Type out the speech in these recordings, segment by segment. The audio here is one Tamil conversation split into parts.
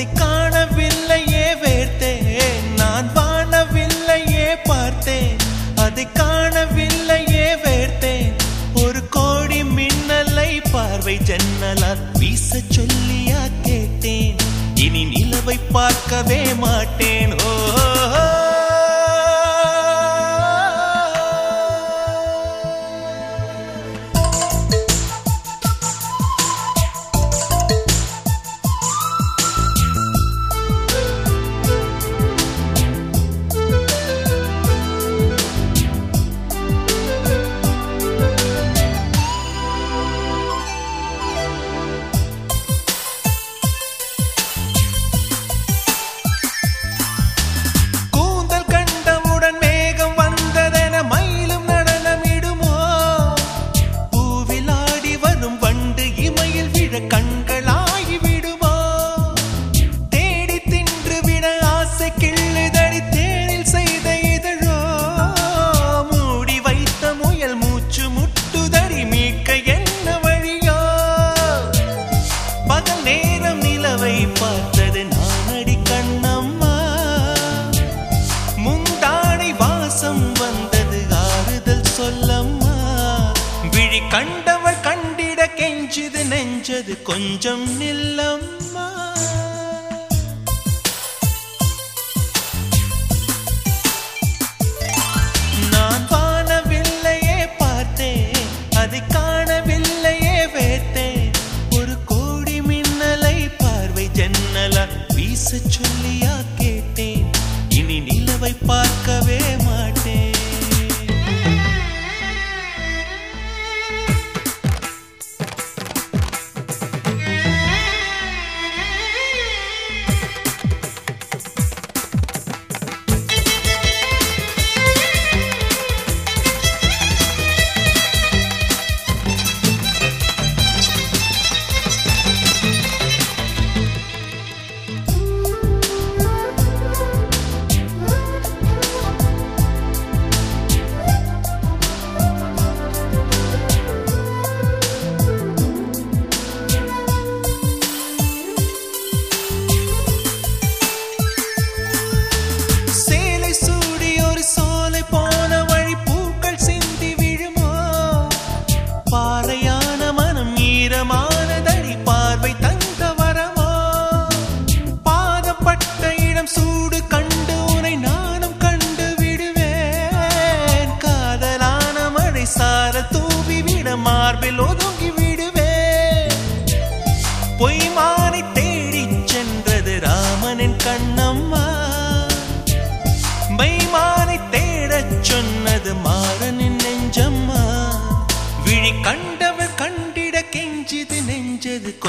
அதை காணவில்லையே வேர்த்தேன். நான் வாழவில்லையே பார்த்தேன். அதை காணவில்லையே வேர்த்தேன். ஒரு கோடி மின்னலை பார்வை ஜன்னலால் வீச சொல்லியா கேட்டேன். இனி நிலவை பார்க்கவே மாட்டேன். கண்டவள் கண்டிட கெஞ்சுது நெஞ்சது கொஞ்சம் நில்லம்மா. நான் வானவில்லையே பார்த்தேன் அது காணவில்லையே வேட்டேன் ஒரு கோடி மின்னலை பார்வை ஜன்னலா வீச சொல்லியா கேட்டேன். இனி நிலவை பார்க்கவே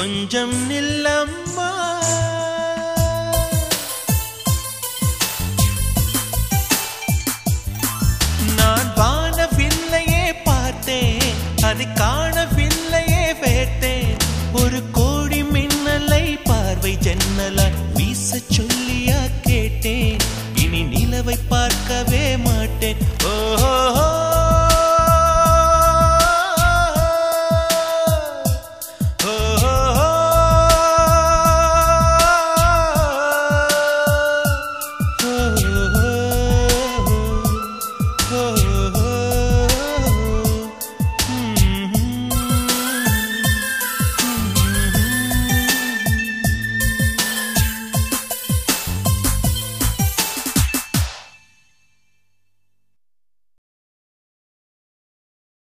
கொஞ்சம் நில்லம்மா நான் வானவில்லையே பார்த்தேன் அதை காணவில்லையே வேட்டேன். ஒரு கோடி மின்னலை பார்வை ஜன்னலால் வீச சொல்லியா கேட்டேன். இனி நிலவை பார்க்கவே மாட்டேன். ஓ